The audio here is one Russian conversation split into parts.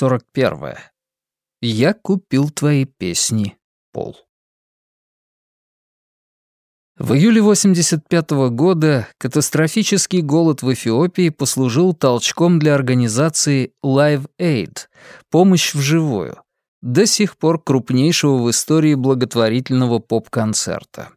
Глава 41. Я купил твои песни, Пол. В июле 85 -го года катастрофический голод в Эфиопии послужил толчком для организации Live Aid — «Помощь вживую», до сих пор крупнейшего в истории благотворительного поп-концерта.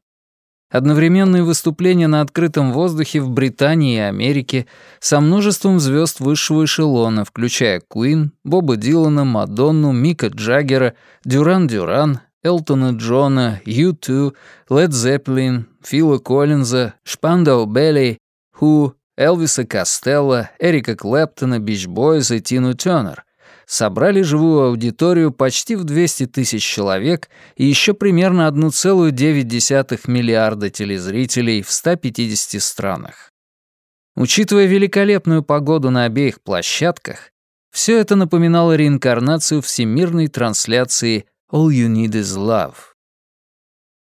Одновременные выступления на открытом воздухе в Британии и Америке со множеством звезд высшего эшелона, включая Куин, Боба Дилана, Мадонну, Мика Джаггера, Дюран Дюран, Элтона Джона, Ю-2, Лед Зеппелин, Фила Коллинза, Шпандау Белли, Ху, Элвиса Костелло, Эрика Клэптона, Бич Бойз и Тину Тёрнер, собрали живую аудиторию почти в 200 тысяч человек и еще примерно 1,9 миллиарда телезрителей в 150 странах. Учитывая великолепную погоду на обеих площадках, все это напоминало реинкарнацию всемирной трансляции «All You Need Is Love».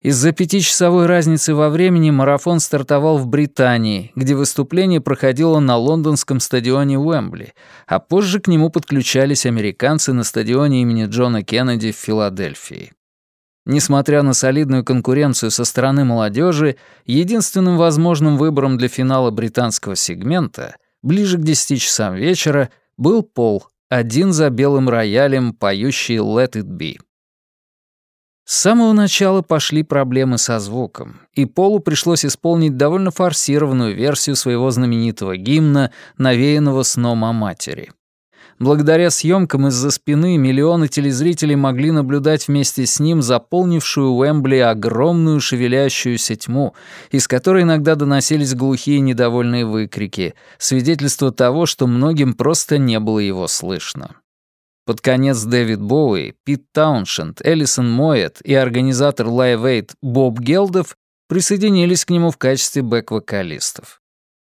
Из-за пятичасовой разницы во времени марафон стартовал в Британии, где выступление проходило на лондонском стадионе Уэмбли, а позже к нему подключались американцы на стадионе имени Джона Кеннеди в Филадельфии. Несмотря на солидную конкуренцию со стороны молодежи, единственным возможным выбором для финала британского сегмента, ближе к 10 часам вечера, был Пол, один за белым роялем, поющий «Let it be». С самого начала пошли проблемы со звуком, и Полу пришлось исполнить довольно форсированную версию своего знаменитого гимна, навеянного сном о матери. Благодаря съемкам из-за спины миллионы телезрителей могли наблюдать вместе с ним заполнившую Уэмбли огромную шевелящуюся тьму, из которой иногда доносились глухие недовольные выкрики, свидетельство того, что многим просто не было его слышно. Под конец Дэвид Боуи, Пит Тауншенд, Элисон Моэт и организатор Live Aid Боб Гелдов присоединились к нему в качестве бэк-вокалистов.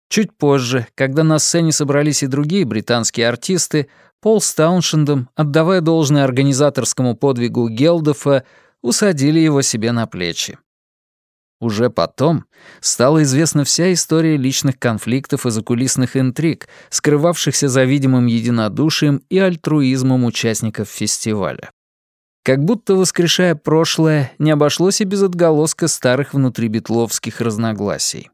Чуть позже, когда на сцене собрались и другие британские артисты, Пол с Тауншендом, отдавая должное организаторскому подвигу Гелдофа, усадили его себе на плечи. Уже потом стала известна вся история личных конфликтов и закулисных интриг, скрывавшихся за видимым единодушием и альтруизмом участников фестиваля. Как будто воскрешая прошлое, не обошлось и без отголоска старых внутрибитловских разногласий.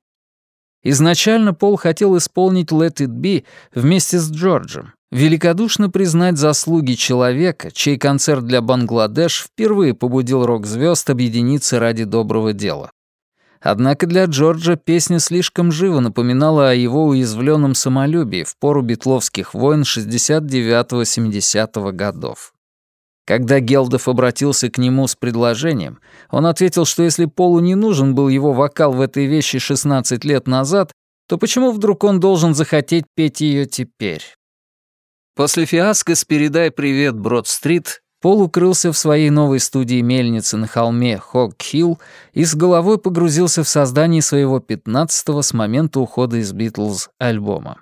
Изначально Пол хотел исполнить «Let It Be» вместе с Джорджем, великодушно признать заслуги человека, чей концерт для Бангладеш впервые побудил рок-звезд объединиться ради доброго дела. Однако для Джорджа песня слишком живо напоминала о его уязвленном самолюбии в пору битловских войн 69-70 годов. Когда Гелдов обратился к нему с предложением, он ответил, что если Полу не нужен был его вокал в этой вещи 16 лет назад, то почему вдруг он должен захотеть петь ее теперь? После фиаско с «Передай привет, Брод-стрит» Пол укрылся в своей новой студии мельницы на холме Хог-Хилл и с головой погрузился в создание своего пятнадцатого с момента ухода из Битлз альбома.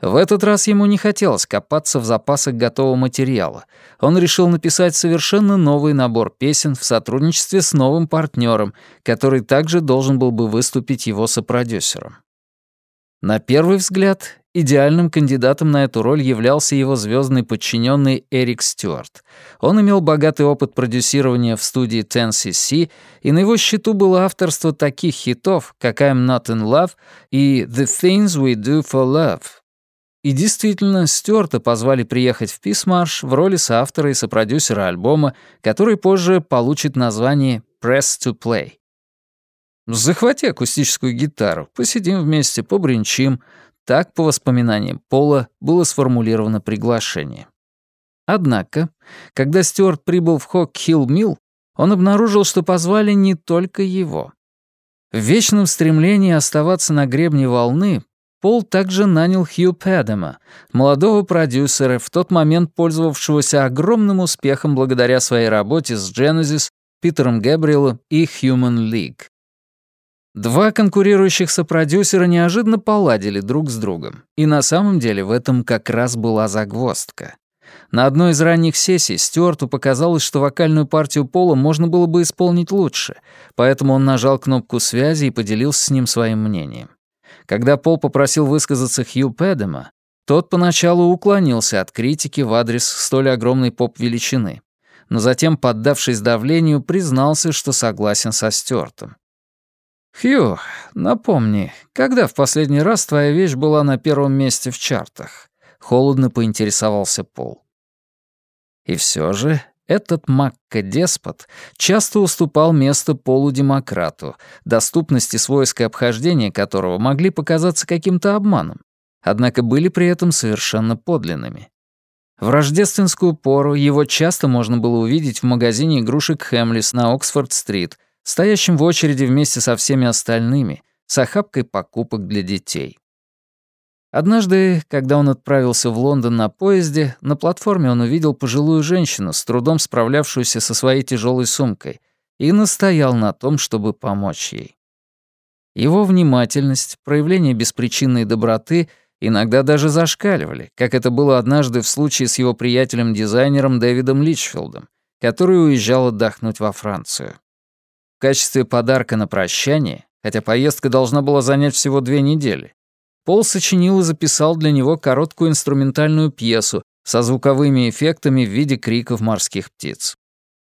В этот раз ему не хотелось копаться в запасах готового материала. Он решил написать совершенно новый набор песен в сотрудничестве с новым партнером, который также должен был бы выступить его сопродюсером. На первый взгляд, идеальным кандидатом на эту роль являлся его звездный подчиненный Эрик Стюарт. Он имел богатый опыт продюсирования в студии 10cc, и на его счету было авторство таких хитов, как I'm Not In Love и The Things We Do For Love. И действительно, Стюарта позвали приехать в Писмарш в роли соавтора и сопродюсера альбома, который позже получит название «Press to Play». Захвати акустическую гитару, посидим вместе, побринчим. Так, по воспоминаниям Пола, было сформулировано приглашение. Однако, когда Стюарт прибыл в Хок-Хилл-Милл, он обнаружил, что позвали не только его. В вечном стремлении оставаться на гребне волны Пол также нанял Хью Пэдема, молодого продюсера, в тот момент пользовавшегося огромным успехом благодаря своей работе с Genesis, Питером Гэбриэлом и Human League. Два конкурирующих сопродюсера неожиданно поладили друг с другом, и на самом деле в этом как раз была загвоздка. На одной из ранних сессий Стюарту показалось, что вокальную партию Пола можно было бы исполнить лучше, поэтому он нажал кнопку связи и поделился с ним своим мнением. Когда Пол попросил высказаться Хью Пэдема, Тот поначалу уклонился от критики в адрес столь огромной поп-величины, но затем, поддавшись давлению, признался, что согласен со Стюартом. «Хью, напомни, когда в последний раз твоя вещь была на первом месте в чартах?» — холодно поинтересовался Пол. И все же этот Макка-деспот часто уступал место полудемократу, доступности свойств и обхождения которого могли показаться каким-то обманом, однако были при этом совершенно подлинными. В рождественскую пору его часто можно было увидеть в магазине игрушек Хэмлис на Оксфорд-стрит, стоящим в очереди вместе со всеми остальными, с охапкой покупок для детей. Однажды, когда он отправился в Лондон на поезде, на платформе он увидел пожилую женщину, с трудом справлявшуюся со своей тяжелой сумкой, и настоял на том, чтобы помочь ей. Его внимательность, проявление беспричинной доброты иногда даже зашкаливали, как это было однажды в случае с его приятелем-дизайнером Дэвидом Личфилдом, который уезжал отдохнуть во Францию. Качестве подарка на прощание, хотя поездка должна была занять всего две недели, Пол сочинил и записал для него короткую инструментальную пьесу со звуковыми эффектами в виде криков морских птиц.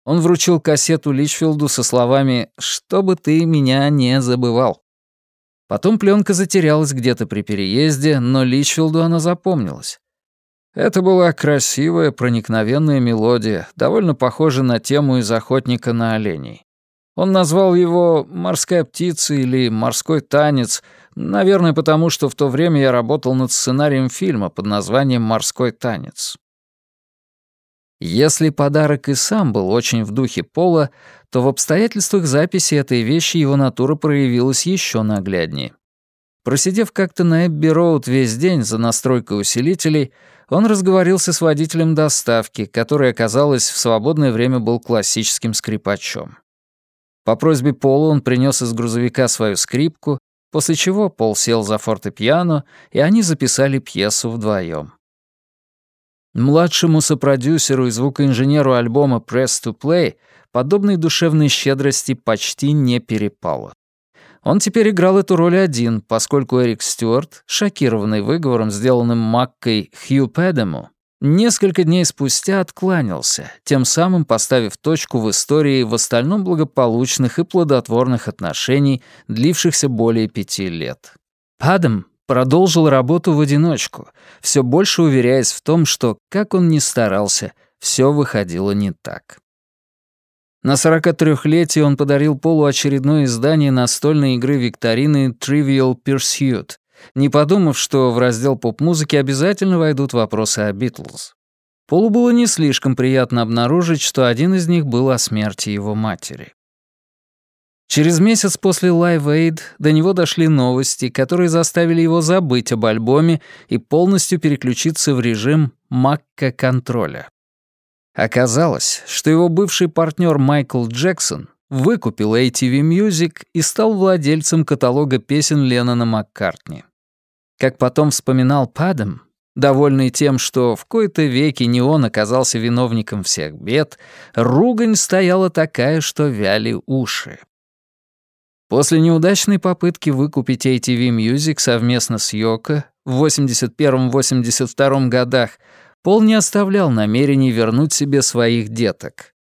Он вручил кассету Личфилду со словами «Чтобы ты меня не забывал». Потом пленка затерялась где-то при переезде, но Личфилду она запомнилась. Это была красивая, проникновенная мелодия, довольно похожа на тему из «Охотника на оленей». Он назвал его «Морская птица» или «Морской танец», Наверное, потому что в то время я работал над сценарием фильма под названием «Морской танец». Если подарок и сам был очень в духе Пола, то в обстоятельствах записи этой вещи его натура проявилась еще нагляднее. Просидев как-то на Эбби-Роуд весь день за настройкой усилителей, он разговорился с водителем доставки, который, оказалось, в свободное время был классическим скрипачом. По просьбе Пола он принес из грузовика свою скрипку, после чего Пол сел за фортепиано, и они записали пьесу вдвоем. Младшему сопродюсеру и звукоинженеру альбома «Press to Play» подобной душевной щедрости почти не перепало. Он теперь играл эту роль один, поскольку Эрик Стюарт, шокированный выговором, сделанным Маккой Хью Пэдему, несколько дней спустя откланялся, тем самым поставив точку в истории в остальном благополучных и плодотворных отношений, длившихся более пяти лет. Падом продолжил работу в одиночку, все больше уверяясь в том, что, как он ни старался, все выходило не так. На 43-летие он подарил Полу очередное издание настольной игры викторины Trivial Pursuit, не подумав, что в раздел поп-музыки обязательно войдут вопросы о Битлз. Полу было не слишком приятно обнаружить, что один из них был о смерти его матери. Через месяц после Live Aid до него дошли новости, которые заставили его забыть об альбоме и полностью переключиться в режим Макка-контроля. Оказалось, что его бывший партнер Майкл Джексон выкупил ATV Music и стал владельцем каталога песен Леннона Маккартни. Как потом вспоминал Падом, довольный тем, что в кои-то веки не он оказался виновником всех бед, ругань стояла такая, что вяли уши. После неудачной попытки выкупить ATV Music совместно с Йоко в 81-82 годах Пол не оставлял намерений вернуть себе своих деток.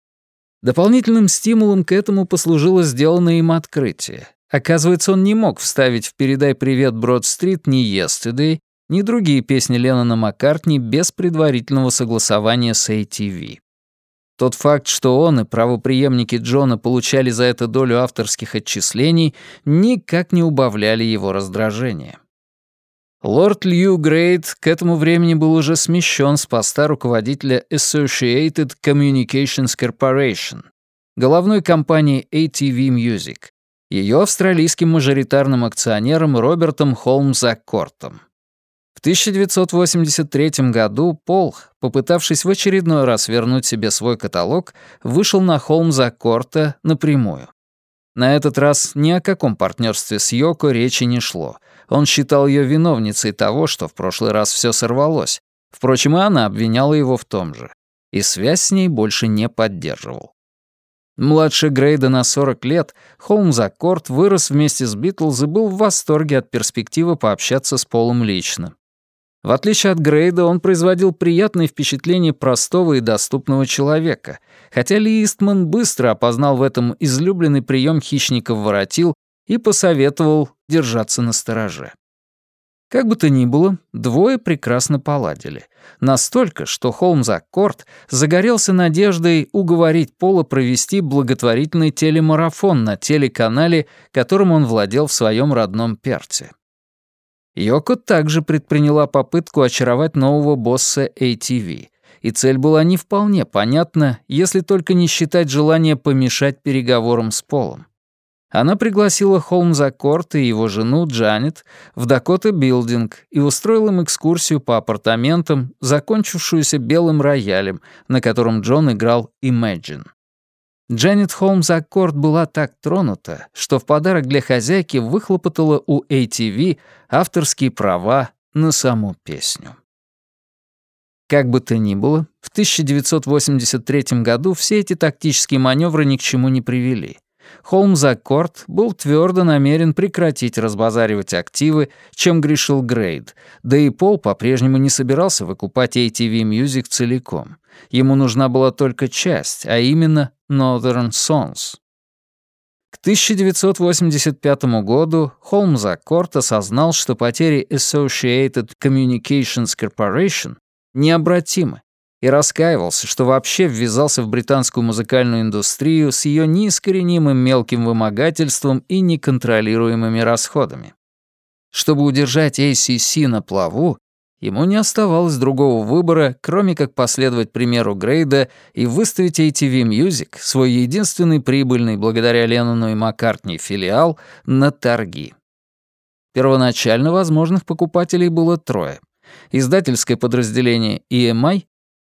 Дополнительным стимулом к этому послужило сделанное им открытие. Оказывается, он не мог вставить в «Передай привет, Брод-стрит» ни «Yesterday», ни другие песни Леннона Маккартни без предварительного согласования с ATV. Тот факт, что он и правопреемники Джона получали за это долю авторских отчислений, никак не убавляли его раздражение. Лорд Лью Грейт к этому времени был уже смещен с поста руководителя Associated Communications Corporation, головной компании ATV Music, ее австралийским мажоритарным акционером Робертом Холмзаккортом. В 1983 году Пол, попытавшись в очередной раз вернуть себе свой каталог, вышел на Холмзаккорта напрямую. На этот раз ни о каком партнерстве с Йоко речи не шло — он считал ее виновницей того, что в прошлый раз все сорвалось. Впрочем, и она обвиняла его в том же. И связь с ней больше не поддерживал. Младший Грейда на 40 лет, Холмс Аккорд вырос вместе с Битлз и был в восторге от перспективы пообщаться с Полом лично. В отличие от Грейда, он производил приятное впечатление простого и доступного человека, хотя Ли Истман быстро опознал в этом излюбленный прием хищников воротил и посоветовал держаться на стороже. Как бы то ни было, двое прекрасно поладили. Настолько, что Холмс Аккорд загорелся надеждой уговорить Пола провести благотворительный телемарафон на телеканале, которым он владел в своем родном Перте. Йоко также предприняла попытку очаровать нового босса ATV, и цель была не вполне понятна, если только не считать желание помешать переговорам с Полом. Она пригласила Холмза Корт и его жену Джанет в Дакота Билдинг и устроила им экскурсию по апартаментам, закончившуюся белым роялем, на котором Джон играл Imagine. Джанет Холмс Аккорд была так тронута, что в подарок для хозяйки выхлопотала у ATV авторские права на саму песню. Как бы то ни было, в 1983 году все эти тактические маневры ни к чему не привели. Холмс был твердо намерен прекратить разбазаривать активы, чем грешил Грейд, да и Пол по-прежнему не собирался выкупать ATV Music целиком. Ему нужна была только часть, а именно Northern Songs. К 1985 году Холмс Аккорд осознал, что потери Associated Communications Corporation необратимы, и раскаивался, что вообще ввязался в британскую музыкальную индустрию с ее неискоренимым мелким вымогательством и неконтролируемыми расходами. Чтобы удержать ACC на плаву, ему не оставалось другого выбора, кроме как последовать примеру Грейда и выставить ATV Music, свой единственный прибыльный благодаря Леннону и Маккартни филиал, на торги. Первоначально возможных покупателей было трое. Издательское подразделение EMI,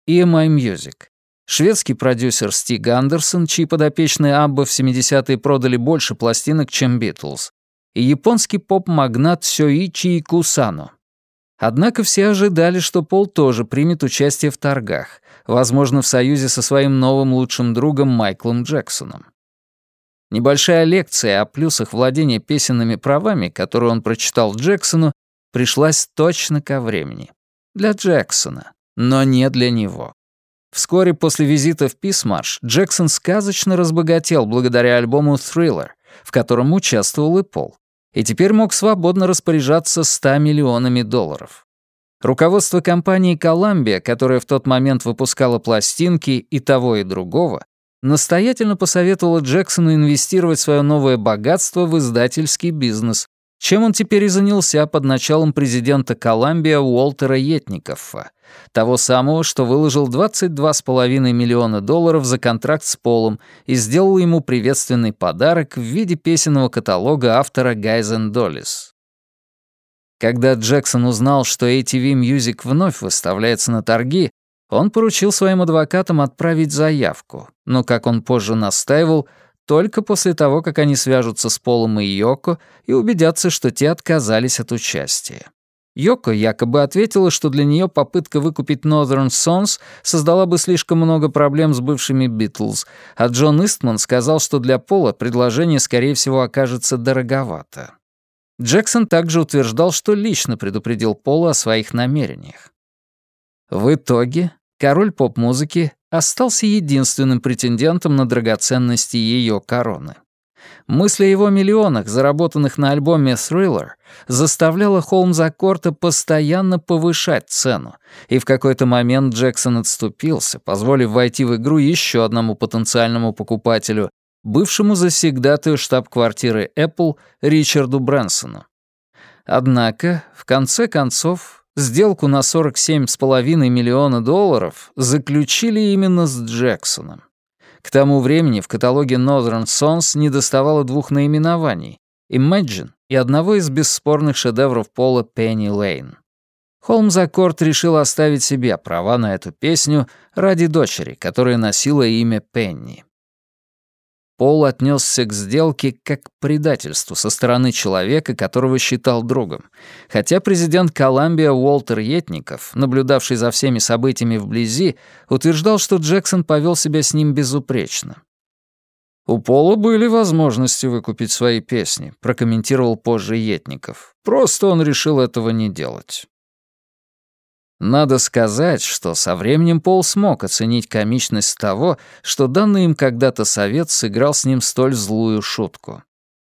EMI Music. Шведский продюсер Стиг Андерсон, чьи подопечные Абба в 70-е продали больше пластинок, чем Битлз. И японский поп-магнат Сёичи Кусано. Однако все ожидали, что Пол тоже примет участие в торгах, возможно, в союзе со своим новым лучшим другом Майклом Джексоном. Небольшая лекция о плюсах владения песенными правами, которую он прочитал Джексону, пришлась точно ко времени. Для Джексона но не для него. Вскоре после визита в Писмарш Джексон сказочно разбогател благодаря альбому «Thriller», в котором участвовал и Пол, и теперь мог свободно распоряжаться 100 миллионами долларов. Руководство компании «Коламбия», которая в тот момент выпускала пластинки и того, и другого, настоятельно посоветовало Джексону инвестировать свое новое богатство в издательский бизнес, чем он теперь и занялся под началом президента Коламбия Уолтера Етникоффа, того самого, что выложил 22,5 миллиона долларов за контракт с Полом и сделал ему приветственный подарок в виде песенного каталога автора Гайзен Доллис. Когда Джексон узнал, что ATV Music вновь выставляется на торги, он поручил своим адвокатам отправить заявку, но, как он позже настаивал, только после того, как они свяжутся с Полом и Йоко и убедятся, что те отказались от участия. Йоко якобы ответила, что для нее попытка выкупить Northern Sons создала бы слишком много проблем с бывшими Битлз, а Джон Истман сказал, что для Пола предложение, скорее всего, окажется дороговато. Джексон также утверждал, что лично предупредил Пола о своих намерениях. В итоге король поп-музыки остался единственным претендентом на драгоценности ее короны. Мысль о его миллионах, заработанных на альбоме «Thriller», заставляла Холмза Корта постоянно повышать цену, и в какой-то момент Джексон отступился, позволив войти в игру еще одному потенциальному покупателю, бывшему завсегдатаю штаб-квартиры Apple Ричарду Брэнсону. Однако, в конце концов, Сделку на 47,5 миллиона долларов заключили именно с Джексоном. К тому времени в каталоге Northern Sons недоставало двух наименований — Imagine и одного из бесспорных шедевров Пола Пенни Лейн. Холмс Аккорд решил оставить себе права на эту песню ради дочери, которая носила имя Пенни. Пол отнесся к сделке как к предательству со стороны человека, которого считал другом, хотя президент Колумбия Уолтер Етников, наблюдавший за всеми событиями вблизи, утверждал, что Джексон повел себя с ним безупречно. «У Пола были возможности выкупить свои песни», — прокомментировал позже Етников. «Просто он решил этого не делать». Надо сказать, что со временем Пол смог оценить комичность того, что данный им когда-то совет сыграл с ним столь злую шутку.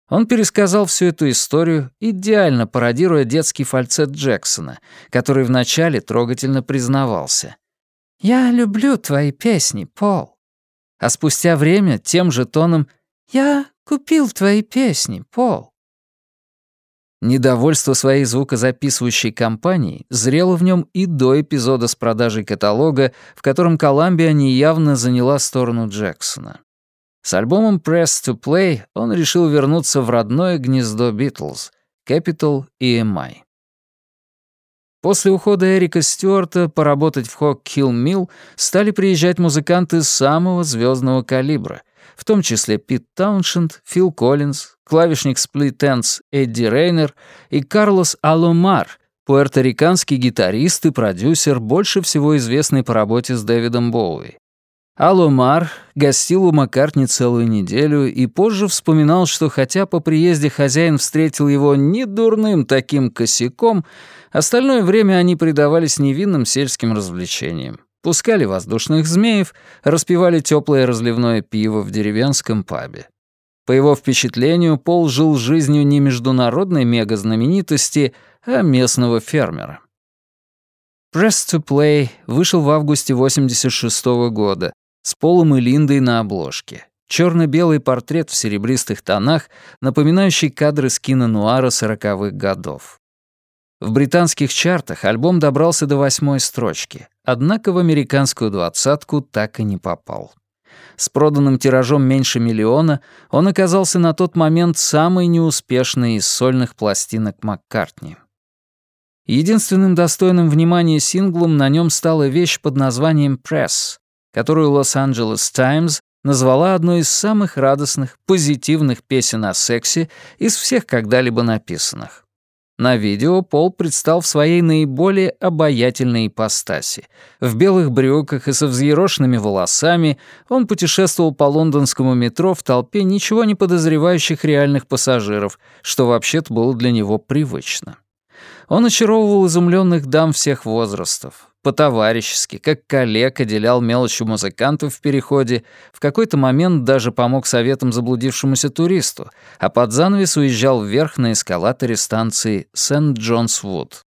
Он пересказал всю эту историю, идеально пародируя детский фальцет Джексона, который вначале трогательно признавался. «Я люблю твои песни, Пол». А спустя время тем же тоном «Я купил твои песни, Пол». Недовольство своей звукозаписывающей компанией зрело в нем и до эпизода с продажей каталога, в котором Колумбия неявно заняла сторону Джексона. С альбомом «Press to Play» он решил вернуться в родное гнездо Битлз — Capital EMI. После ухода Эрика Стюарта поработать в Хок Хилл Милл стали приезжать музыканты самого звездного калибра — в том числе Пит Тауншенд, Фил Коллинз, клавишник Ends Эдди Рейнер и Карлос Аломар, пуэрториканский гитарист и продюсер, больше всего известный по работе с Дэвидом Боуи. Аломар гостил у Маккартни целую неделю и позже вспоминал, что хотя по приезде хозяин встретил его не дурным таким косяком, остальное время они предавались невинным сельским развлечениям пускали воздушных змеев, распивали теплое разливное пиво в деревенском пабе. По его впечатлению, Пол жил жизнью не международной мега-знаменитости, а местного фермера. «Press to Play» вышел в августе 86 -го года с Полом и Линдой на обложке. Черно-белый портрет в серебристых тонах, напоминающий кадры с кинонуара сороковых годов. В британских чартах альбом добрался до восьмой строчки, однако в американскую двадцатку так и не попал. С проданным тиражом меньше миллиона он оказался на тот момент самой неуспешной из сольных пластинок Маккартни. Единственным достойным внимания синглом на нем стала вещь под названием «Press», которую «Лос-Анджелес Таймс» назвала одной из самых радостных, позитивных песен о сексе из всех когда-либо написанных. На видео Пол предстал в своей наиболее обаятельной ипостаси. В белых брюках и со взъерошенными волосами он путешествовал по лондонскому метро в толпе ничего не подозревающих реальных пассажиров, что вообще-то было для него привычно. Он очаровывал изумленных дам всех возрастов, по-товарищески, как коллег отделял мелочью музыкантов в переходе, в какой-то момент даже помог советам заблудившемуся туристу, а под занавес уезжал вверх на эскалаторе станции Сент-Джонс-Вуд.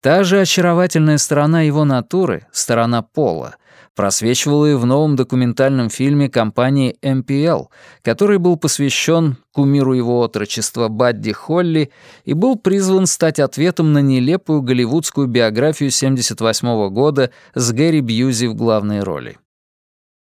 Та же очаровательная сторона его натуры, сторона пола, просвечивала и в новом документальном фильме компании MPL, который был посвящен кумиру его отрочества Бадди Холли и был призван стать ответом на нелепую голливудскую биографию 78 года с Гэри Бьюзи в главной роли.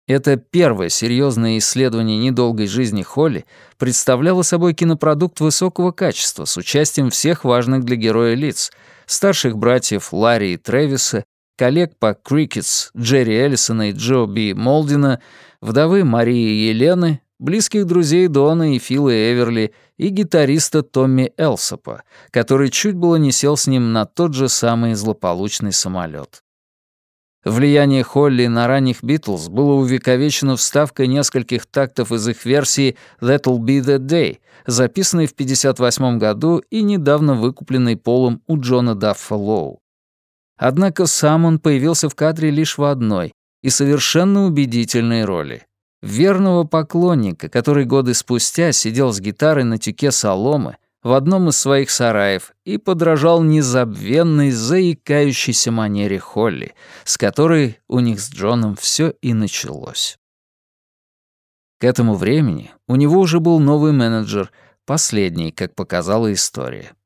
Это первое серьезное исследование недолгой жизни Холли представляло собой кинопродукт высокого качества с участием всех важных для героя лиц — старших братьев Ларри и Трэвиса, коллег по Крикетс Джерри Эллисона и Джо Би Молдина, вдовы Марии Елены, близких друзей Дона и Фила Эверли и гитариста Томми Элсопа, который чуть было не сел с ним на тот же самый злополучный самолет. Влияние Холли на ранних Битлз было увековечено вставкой нескольких тактов из их версии «That'll be the day», записанной в 1958 году и недавно выкупленной Полом у Джона Даффа Лоу. Однако сам он появился в кадре лишь в одной и совершенно убедительной роли. Верного поклонника, который годы спустя сидел с гитарой на тюке соломы, в одном из своих сараев и подражал незабвенной, заикающейся манере Холли, с которой у них с Джоном все и началось. К этому времени у него уже был новый менеджер, последний, как показала история.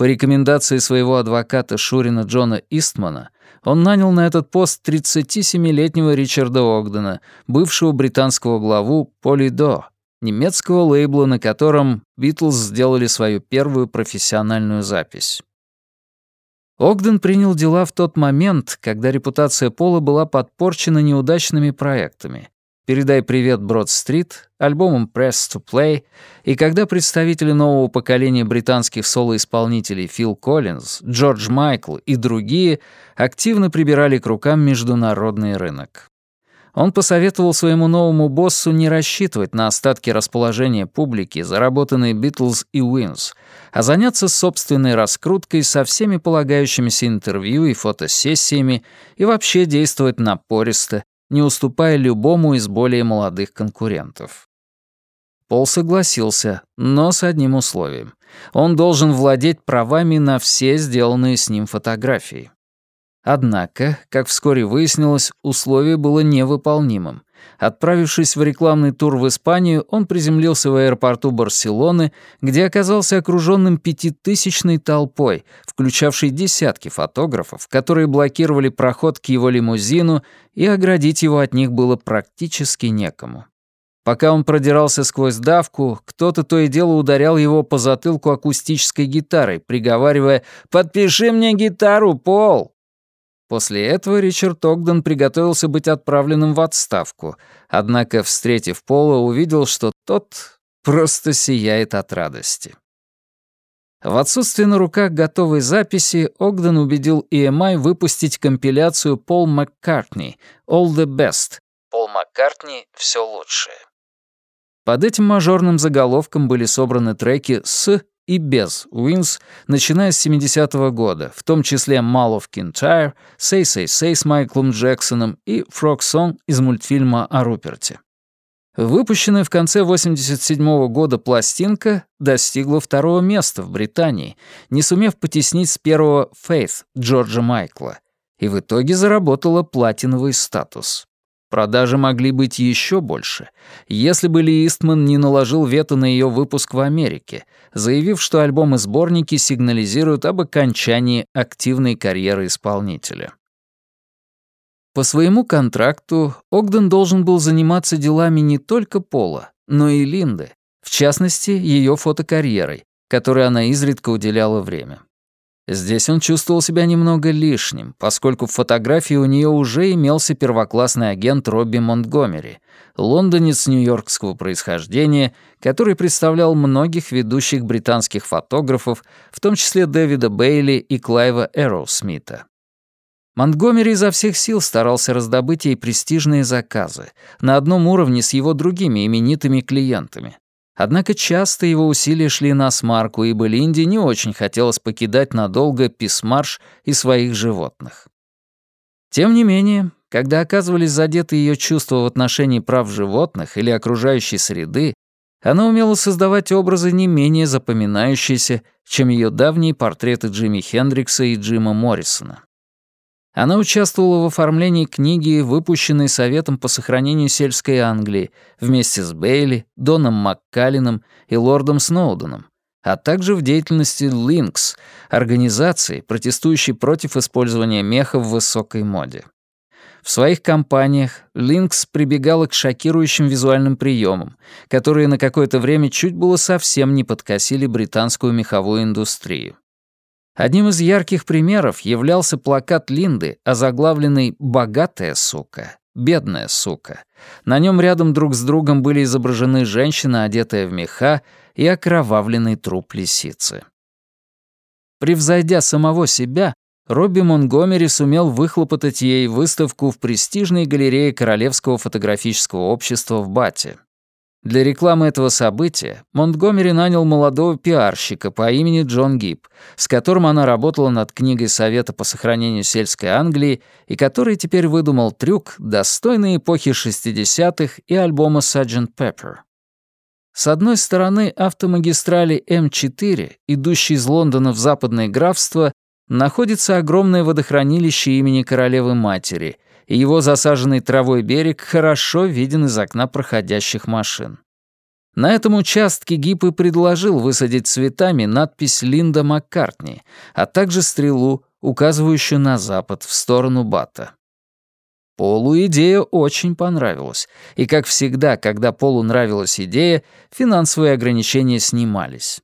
По рекомендации своего адвоката Шурина Джона Истмана, он нанял на этот пост 37-летнего Ричарда Огдена, бывшего британского главу Полидо, немецкого лейбла, на котором Битлз сделали свою первую профессиональную запись. Огден принял дела в тот момент, когда репутация Пола была подпорчена неудачными проектами. «Передай привет Брод-стрит», альбомом «Press to Play», и когда представители нового поколения британских соло-исполнителей Фил Коллинз, Джордж Майкл и другие активно прибирали к рукам международный рынок. Он посоветовал своему новому боссу не рассчитывать на остатки расположения публики, заработанные Битлз и Wings, а заняться собственной раскруткой со всеми полагающимися интервью и фотосессиями и вообще действовать напористо, не уступая любому из более молодых конкурентов. Пол согласился, но с одним условием. Он должен владеть правами на все сделанные с ним фотографии. Однако, как вскоре выяснилось, условие было невыполнимым. Отправившись в рекламный тур в Испанию, он приземлился в аэропорту Барселоны, где оказался окруженным пятитысячной толпой, включавшей десятки фотографов, которые блокировали проход к его лимузину, и оградить его от них было практически некому. Пока он продирался сквозь давку, кто-то то и дело ударял его по затылку акустической гитарой, приговаривая «Подпиши мне гитару, Пол!» После этого Ричард Огден приготовился быть отправленным в отставку, однако, встретив Пола, увидел, что тот просто сияет от радости. В отсутствие на руках готовой записи Огден убедил EMI выпустить компиляцию Пол Маккартни «All the Best». Пол Маккартни «Все лучшее». Под этим мажорным заголовком были собраны треки с и без Wings, начиная с 70-го года, в том числе Mull of Kintyre, Say Say Say с Майклом Джексоном и Frog Song из мультфильма о Руперте. Выпущенная в конце 87 -го года пластинка достигла второго места в Британии, не сумев потеснить с первого «Faith» Джорджа Майкла, и в итоге заработала платиновый статус. Продажи могли быть еще больше, если бы Ли Истман не наложил вето на ее выпуск в Америке, заявив, что альбомы-сборники сигнализируют об окончании активной карьеры исполнителя. По своему контракту Огден должен был заниматься делами не только Пола, но и Линды, в частности, ее фотокарьерой, которой она изредка уделяла время. Здесь он чувствовал себя немного лишним, поскольку в фотографии у нее уже имелся первоклассный агент Робби Монтгомери, лондонец нью-йоркского происхождения, который представлял многих ведущих британских фотографов, в том числе Дэвида Бейли и Клайва Эроусмита. Монтгомери изо всех сил старался раздобыть ей престижные заказы, на одном уровне с его другими именитыми клиентами, Однако часто его усилия шли на смарку, ибо Линде не очень хотелось покидать надолго писмарш и своих животных. Тем не менее, когда оказывались задеты ее чувства в отношении прав животных или окружающей среды, она умела создавать образы не менее запоминающиеся, чем ее давние портреты Джимми Хендрикса и Джима Моррисона. Она участвовала в оформлении книги, выпущенной Советом по сохранению сельской Англии, вместе с Бейли, Доном Маккалином и лордом Сноуденом, а также в деятельности Линкс, организации, протестующей против использования меха в высокой моде. В своих кампаниях Линкс прибегала к шокирующим визуальным приемам, которые на какое-то время чуть было совсем не подкосили британскую меховую индустрию. Одним из ярких примеров являлся плакат Линды, озаглавленный «Богатая сука», «Бедная сука». На нем рядом друг с другом были изображены женщина, одетая в меха, и окровавленный труп лисицы. Превзойдя самого себя, Робби Монгомери сумел выхлопотать ей выставку в престижной галерее Королевского фотографического общества в Бате. Для рекламы этого события Монтгомери нанял молодого пиарщика по имени Джон Гиб, с которым она работала над книгой Совета по сохранению сельской Англии и который теперь выдумал трюк, достойный эпохи 60-х и альбома Sgt. Pepper. С одной стороны автомагистрали М4, идущей из Лондона в западное графство, находится огромное водохранилище имени королевы-матери — и его засаженный травой берег хорошо виден из окна проходящих машин. На этом участке Гип предложил высадить цветами надпись «Линда Маккартни», а также стрелу, указывающую на запад, в сторону Бата. Полу идея очень понравилась, и, как всегда, когда Полу нравилась идея, финансовые ограничения снимались.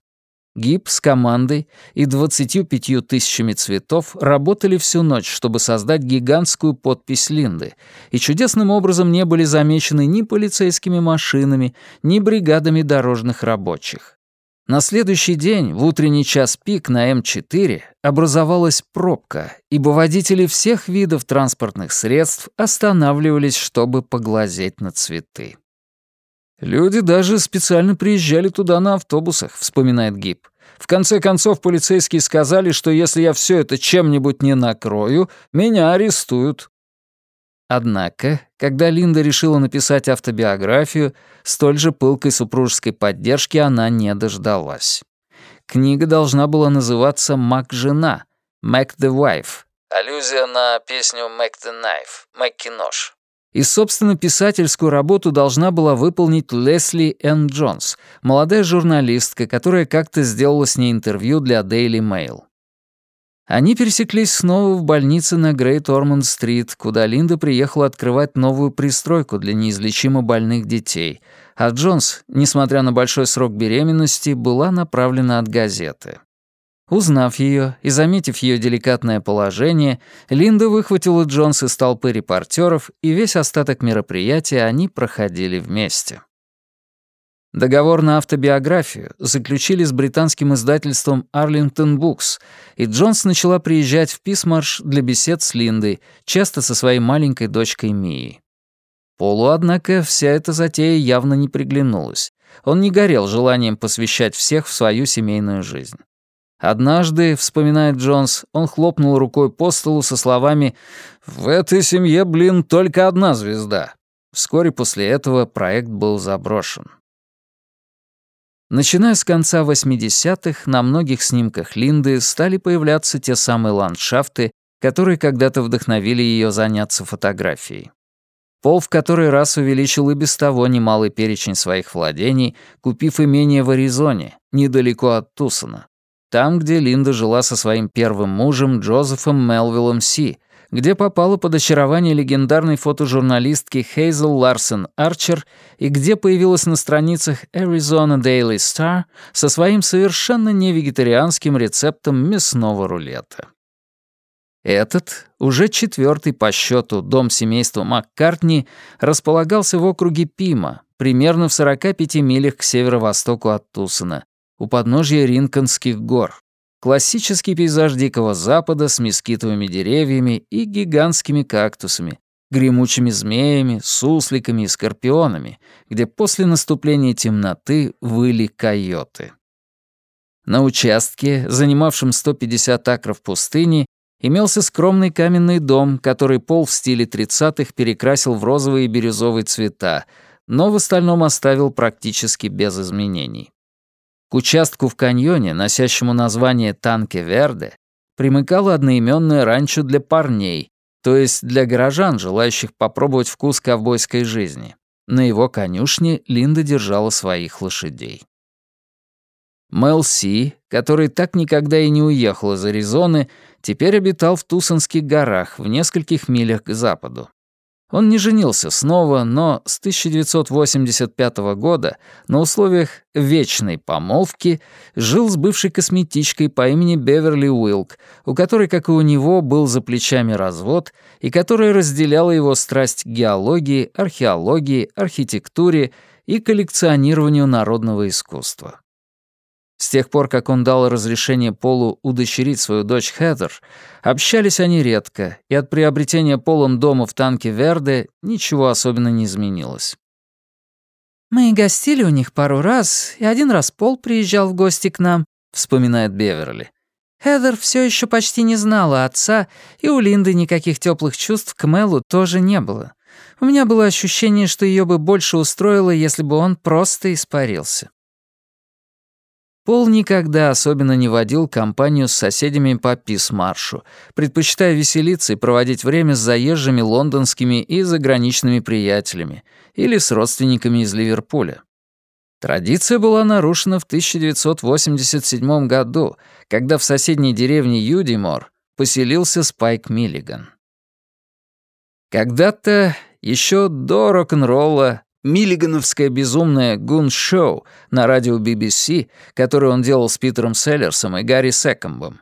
ГИП с командой и 25 тысячами цветов работали всю ночь, чтобы создать гигантскую подпись Линды, и чудесным образом не были замечены ни полицейскими машинами, ни бригадами дорожных рабочих. На следующий день, в утренний час пик на М4, образовалась пробка, ибо водители всех видов транспортных средств останавливались, чтобы поглазеть на цветы. «Люди даже специально приезжали туда на автобусах», — вспоминает Гиб. «В конце концов, полицейские сказали, что если я все это чем-нибудь не накрою, меня арестуют». Однако, когда Линда решила написать автобиографию, столь же пылкой супружеской поддержки она не дождалась. Книга должна была называться «Мак-жена» «Mac the Wife», аллюзия на песню «Mac the Knife» «Макки нож». И, собственно, писательскую работу должна была выполнить Лесли Н. Джонс, молодая журналистка, которая как-то сделала с ней интервью для Daily Mail. Они пересеклись снова в больнице на Грейт Ормонд-стрит, куда Линда приехала открывать новую пристройку для неизлечимо больных детей, а Джонс, несмотря на большой срок беременности, была направлена от газеты. Узнав ее и заметив ее деликатное положение, Линда выхватила Джонс из толпы репортеров, и весь остаток мероприятия они проходили вместе. Договор на автобиографию заключили с британским издательством Arlington Books, и Джонс начала приезжать в Писмарш для бесед с Линдой, часто со своей маленькой дочкой Мией. Полу, однако, вся эта затея явно не приглянулась. Он не горел желанием посвящать всех в свою семейную жизнь. Однажды, вспоминает Джонс, он хлопнул рукой по столу со словами «В этой семье, блин, только одна звезда». Вскоре после этого проект был заброшен. Начиная с конца 80-х, на многих снимках Линды стали появляться те самые ландшафты, которые когда-то вдохновили ее заняться фотографией. Пол в который раз увеличил и без того немалый перечень своих владений, купив имение в Аризоне, недалеко от Тусона. Там, где Линда жила со своим первым мужем Джозефом Мелвиллом Си, где попала под очарование легендарной фотожурналистки Хейзел Ларсен Арчер и где появилась на страницах Arizona Daily Star со своим совершенно невегетарианским рецептом мясного рулета. Этот, уже четвертый по счету дом семейства Маккартни, располагался в округе Пима, примерно в 45 милях к северо-востоку от Тусона, у подножья Ринконских гор. Классический пейзаж Дикого Запада с мескитовыми деревьями и гигантскими кактусами, гремучими змеями, сусликами и скорпионами, где после наступления темноты выли койоты. На участке, занимавшем 150 акров пустыни, имелся скромный каменный дом, который пол в стиле 30-х перекрасил в розовые и бирюзовые цвета, но в остальном оставил практически без изменений. К участку в каньоне, носящему название Танке-Верде, примыкало одноименное ранчо для парней, то есть для горожан, желающих попробовать вкус ковбойской жизни. На его конюшне Линда держала своих лошадей. Мел Си, который так никогда и не уехал из Аризоны, теперь обитал в Тусонских горах в нескольких милях к западу. Он не женился снова, но с 1985 года на условиях вечной помолвки жил с бывшей косметичкой по имени Беверли Уилк, у которой, как и у него, был за плечами развод, и которая разделяла его страсть к геологии, археологии, архитектуре и коллекционированию народного искусства. С тех пор, как он дал разрешение Полу удочерить свою дочь Хедер, общались они редко, и от приобретения Полом дома в танке Верде ничего особенно не изменилось. «Мы гостили у них пару раз, и один раз Пол приезжал в гости к нам», — вспоминает Беверли. Хедер все еще почти не знала отца, и у Линды никаких теплых чувств к Мелу тоже не было. У меня было ощущение, что ее бы больше устроило, если бы он просто испарился. Пол никогда особенно не водил компанию с соседями по Писмаршу, предпочитая веселиться и проводить время с заезжими лондонскими и заграничными приятелями или с родственниками из Ливерпуля. Традиция была нарушена в 1987 году, когда в соседней деревне Юдимор поселился Спайк Миллиган. Когда-то, еще до рок-н-ролла, Миллигановское безумное гун-шоу на радио BBC, которое он делал с Питером Селлерсом и Гарри Секомбом,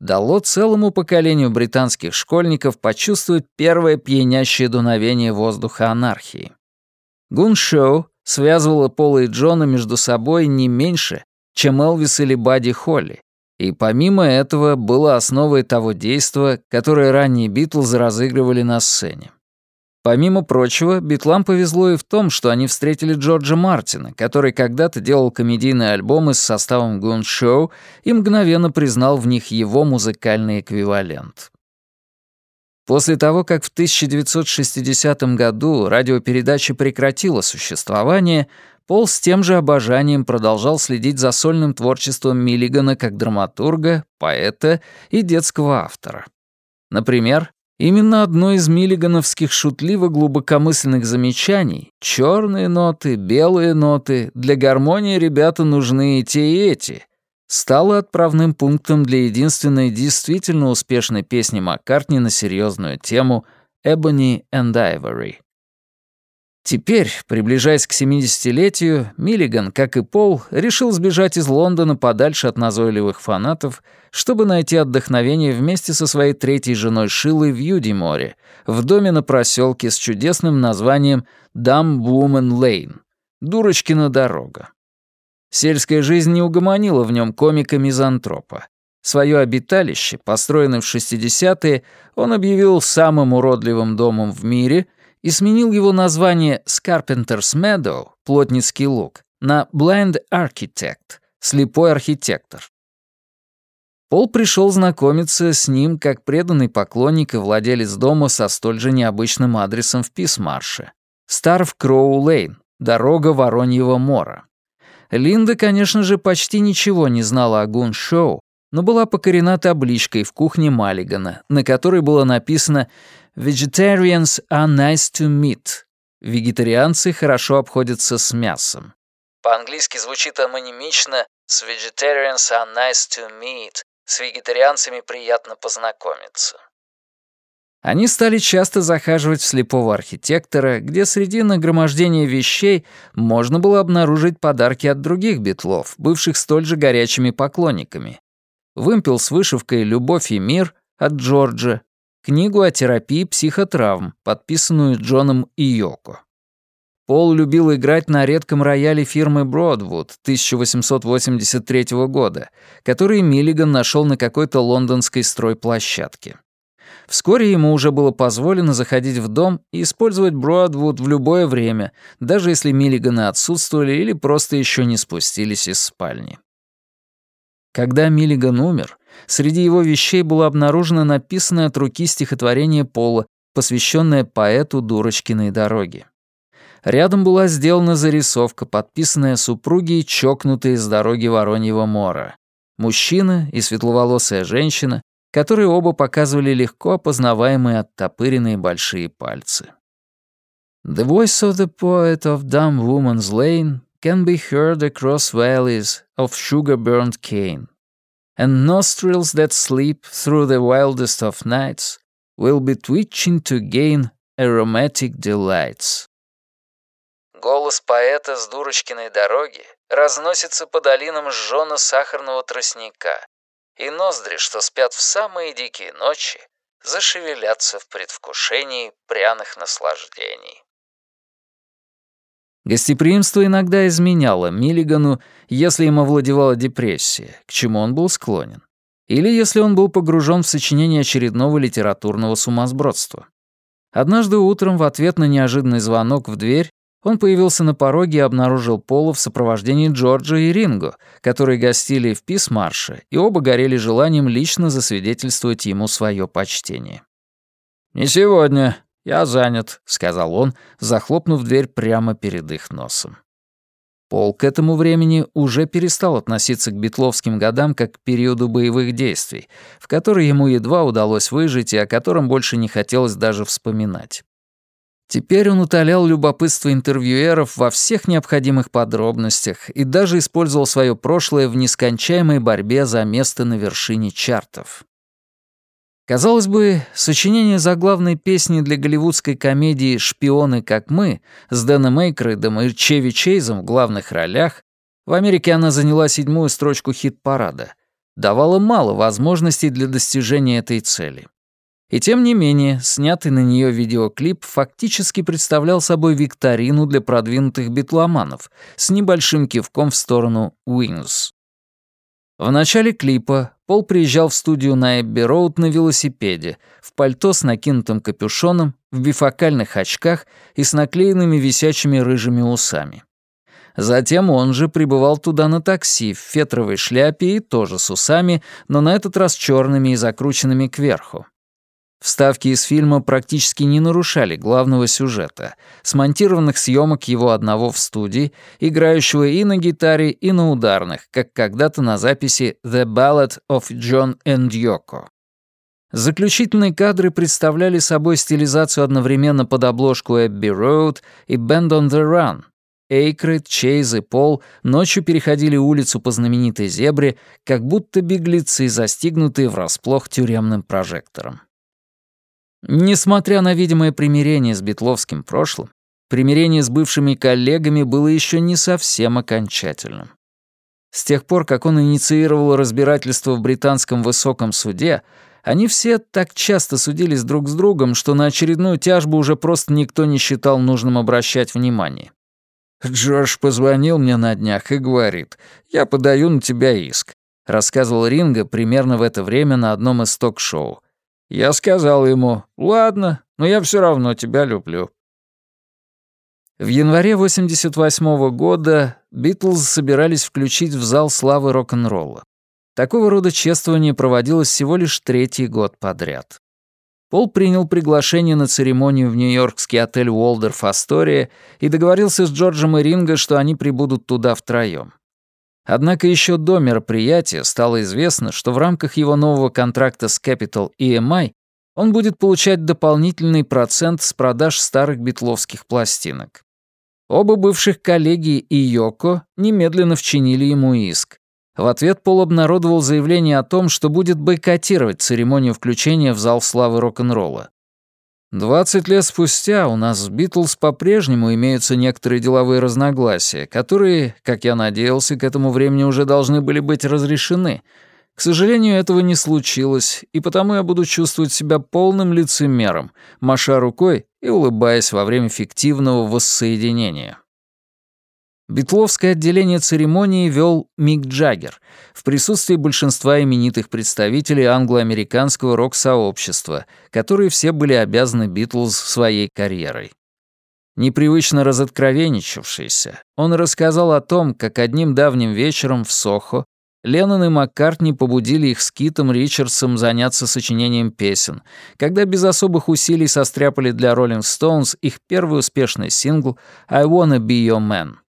дало целому поколению британских школьников почувствовать первое пьянящее дуновение воздуха анархии. Гун-шоу связывало Пола и Джона между собой не меньше, чем Элвис или Бадди Холли, и помимо этого было основой того действа, которое ранние Битлз разыгрывали на сцене. Помимо прочего, Битлам повезло и в том, что они встретили Джорджа Мартина, который когда-то делал комедийные альбомы с составом Goon Show и мгновенно признал в них его музыкальный эквивалент. После того, как в 1960 году радиопередача прекратила существование, Пол с тем же обожанием продолжал следить за сольным творчеством Миллигана как драматурга, поэта и детского автора. Например, именно одно из миллигановских шутливо-глубокомысленных замечаний «черные ноты, белые ноты, для гармонии ребята нужны и те, и эти» стало отправным пунктом для единственной действительно успешной песни Маккартни на серьезную тему «Ebony and Ivory». Теперь, приближаясь к 70-летию, Миллиган, как и Пол, решил сбежать из Лондона подальше от назойливых фанатов, чтобы найти отдохновение вместе со своей третьей женой Шилой в Юдиморе, в доме на проселке с чудесным названием «Dumb Woman Lane» — «Дурочкина дорога». Сельская жизнь не угомонила в нем комика-мизантропа. Свое обиталище, построенное в 60-е, он объявил самым уродливым домом в мире — и сменил его название с Carpenter's Meadow, плотницкий луг, на Blind Architect, слепой архитектор. Пол пришел знакомиться с ним как преданный поклонник и владелец дома со столь же необычным адресом в Писмарше. Старв Кроу Лейн, дорога Вороньего Мора. Линда, конечно же, почти ничего не знала о Гун-шоу, но была покорена табличкой в кухне Маллигана, на которой было написано Vegetarians are nice to meet. Вегетарианцы хорошо обходятся с мясом. По-английски звучит амонимично с Vegetarians are nice to meet. С вегетарианцами приятно познакомиться. Они стали часто захаживать в слепого архитектора, где среди нагромождения вещей можно было обнаружить подарки от других битлов, бывших столь же горячими поклонниками. Вымпел с вышивкой «Любовь и мир» от Джорджа, книгу о терапии психотравм, подписанную Джоном Иоко. Пол любил играть на редком рояле фирмы Бродвуд 1883 года, который Миллиган нашел на какой-то лондонской стройплощадке. Вскоре ему уже было позволено заходить в дом и использовать Бродвуд в любое время, даже если Миллиганы отсутствовали или просто еще не спустились из спальни. Когда Миллиган умер, Среди его вещей было обнаружено написанное от руки стихотворение Пола, посвященное поэту Дурочкиной дороги. Рядом была сделана зарисовка, подписанная супруги, чокнутые с дороги Вороньего мора. Мужчина и светловолосая женщина, которые оба показывали легко опознаваемые оттопыренные большие пальцы. The voice of the poet of dumb woman's lane can be heard across valleys of sugar-burned cane and nostrils that sleep through the wildest of nights will be twitching to gain aromatic delights. Голос поэта с Дурочкиной дороги разносится по долинам жжёно сахарного тростника, и ноздри, что спят в самые дикие ночи, зашевелятся в предвкушении пряных наслаждений. Гостеприимство иногда изменяло Миллигану, если им овладевала депрессия, к чему он был склонен, или если он был погружен в сочинение очередного литературного сумасбродства. Однажды утром в ответ на неожиданный звонок в дверь он появился на пороге и обнаружил Пола в сопровождении Джорджа и Ринго, которые гостили в Писмарше, и оба горели желанием лично засвидетельствовать ему свое почтение. «Не сегодня», «Я занят», — сказал он, захлопнув дверь прямо перед их носом. Пол к этому времени уже перестал относиться к битловским годам как к периоду боевых действий, в который ему едва удалось выжить и о котором больше не хотелось даже вспоминать. Теперь он утолял любопытство интервьюеров во всех необходимых подробностях и даже использовал свое прошлое в нескончаемой борьбе за место на вершине чартов. Казалось бы, сочинение заглавной песни для голливудской комедии «Шпионы, как мы» с Дэном Эйкройдом и Чеви Чейзом в главных ролях, в Америке она заняла седьмую строчку хит-парада, давало мало возможностей для достижения этой цели. И тем не менее, снятый на нее видеоклип фактически представлял собой викторину для продвинутых битломанов с небольшим кивком в сторону «Wings». В начале клипа Пол приезжал в студию на Эбби-Роуд на велосипеде, в пальто с накинутым капюшоном, в бифокальных очках и с наклеенными висячими рыжими усами. Затем он же прибывал туда на такси в фетровой шляпе и тоже с усами, но на этот раз черными и закрученными кверху. Вставки из фильма практически не нарушали главного сюжета, смонтированных съемок его одного в студии, играющего и на гитаре, и на ударных, как когда-то на записи «The Ballad of John and Yoko». Заключительные кадры представляли собой стилизацию одновременно под обложку «Abbey Road» и «Band on the Run». Эйкред, Чейз и Пол ночью переходили улицу по знаменитой зебре, как будто беглецы, застигнутые врасплох тюремным прожектором. Несмотря на видимое примирение с битловским прошлым, примирение с бывшими коллегами было еще не совсем окончательным. С тех пор, как он инициировал разбирательство в британском высоком суде, они все так часто судились друг с другом, что на очередную тяжбу уже просто никто не считал нужным обращать внимание. «Джордж позвонил мне на днях и говорит, я подаю на тебя иск», рассказывал Ринга примерно в это время на одном из ток-шоу. Я сказал ему, «Ладно, но я все равно тебя люблю». В январе 88 -го года Битлз собирались включить в зал славы рок-н-ролла. Такого рода чествование проводилось всего лишь третий год подряд. Пол принял приглашение на церемонию в нью-йоркский отель Уолдорф Астория и договорился с Джорджем и Ринго, что они прибудут туда втроём. Однако еще до мероприятия стало известно, что в рамках его нового контракта с Capital EMI он будет получать дополнительный процент с продаж старых битловских пластинок. Оба бывших коллеги и Йоко немедленно вчинили ему иск. В ответ Пол обнародовал заявление о том, что будет бойкотировать церемонию включения в зал славы рок-н-ролла. Двадцать лет спустя у нас с Битлз по-прежнему имеются некоторые деловые разногласия, которые, как я надеялся, к этому времени уже должны были быть разрешены. К сожалению, этого не случилось, и потому я буду чувствовать себя полным лицемером, маша рукой и улыбаясь во время фиктивного воссоединения. Битловское отделение церемонии вел Мик Джаггер в присутствии большинства именитых представителей англо-американского рок-сообщества, которые все были обязаны Битлз своей карьерой. Непривычно разоткровенничавшийся, он рассказал о том, как одним давним вечером в Сохо Леннон и Маккартни побудили их с Китом Ричардсом заняться сочинением песен, когда без особых усилий состряпали для Rolling Stones их первый успешный сингл «I Wanna Be Your Man».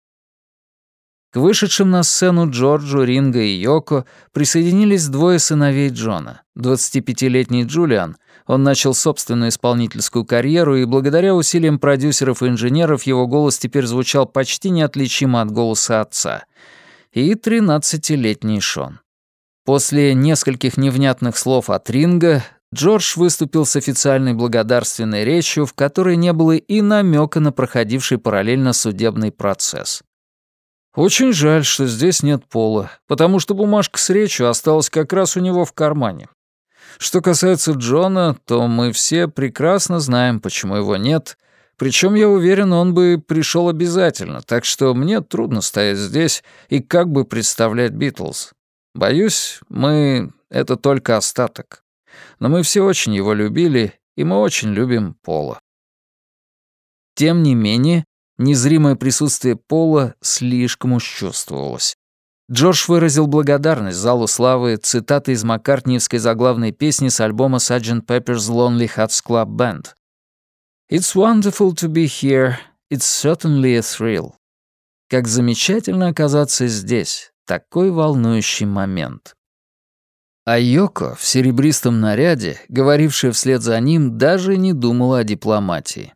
К вышедшим на сцену Джорджу, Ринго и Йоко присоединились двое сыновей Джона. 25-летний Джулиан, он начал собственную исполнительскую карьеру, и благодаря усилиям продюсеров и инженеров его голос теперь звучал почти неотличимо от голоса отца. И 13-летний Шон. После нескольких невнятных слов от Ринга Джордж выступил с официальной благодарственной речью, в которой не было и намека на проходивший параллельно судебный процесс. Очень жаль, что здесь нет пола, потому что бумажка с речью осталась как раз у него в кармане. Что касается Джона, то мы все прекрасно знаем, почему его нет, причем я уверен, он бы пришел обязательно, так что мне трудно стоять здесь и как бы представлять Битлз. Боюсь, мы — это только остаток. Но мы все очень его любили, и мы очень любим Пола. Тем не менее, Незримое присутствие Пола слишком уж чувствовалось. Джордж выразил благодарность залу славы цитатой из маккартниевской заглавной песни с альбома Sgt. Pepper's Lonely Hearts Club Band. «It's wonderful to be here. It's certainly a thrill». Как замечательно оказаться здесь. Такой волнующий момент. А Йоко в серебристом наряде, говорившая вслед за ним, даже не думала о дипломатии.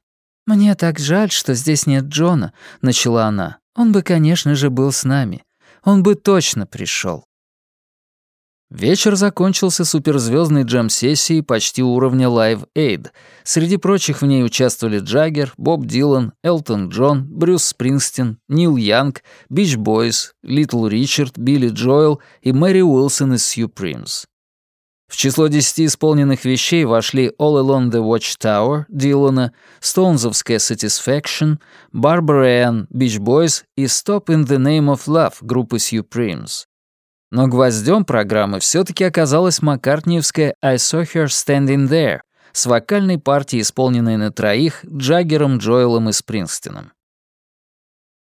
«Мне так жаль, что здесь нет Джона», — начала она. «Он бы, конечно же, был с нами. Он бы точно пришел. Вечер закончился суперзвездной джем-сессией почти уровня Live Aid. Среди прочих в ней участвовали Джаггер, Боб Дилан, Элтон Джон, Брюс Спрингстин, Нил Янг, Бич Бойс, Литл Ричард, Билли Джоэл и Мэри Уилсон из Supremes. В число десяти исполненных вещей вошли All Along the Watchtower Дилана, Стоунзовская Satisfaction, Barbara Ann, Beach Boys и Stop in the Name of Love группы Supremes. Но гвоздем программы все таки оказалась маккартниевская «I saw her standing there» с вокальной партией, исполненной на троих Джаггером, Джоэлом и Спрингстином.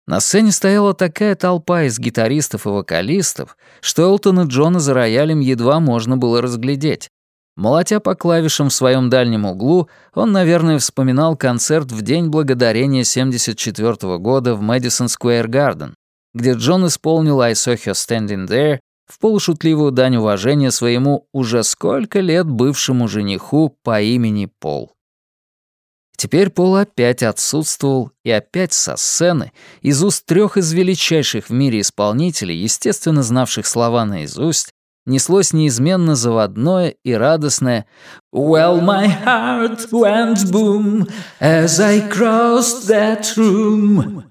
На сцене стояла такая толпа из гитаристов и вокалистов, что Элтона Джона за роялем едва можно было разглядеть. Молотя по клавишам в своем дальнем углу, он, наверное, вспоминал концерт в День Благодарения 74 -го года в Мэдисон Сквер Гарден, где Джон исполнил «I saw her standing there» в полушутливую дань уважения своему уже сколько лет бывшему жениху по имени Пол. Теперь Пол опять отсутствовал, и опять со сцены, из уст трех из величайших в мире исполнителей, естественно знавших слова наизусть, неслось неизменно заводное и радостное «Well, my heart went boom as I crossed that room».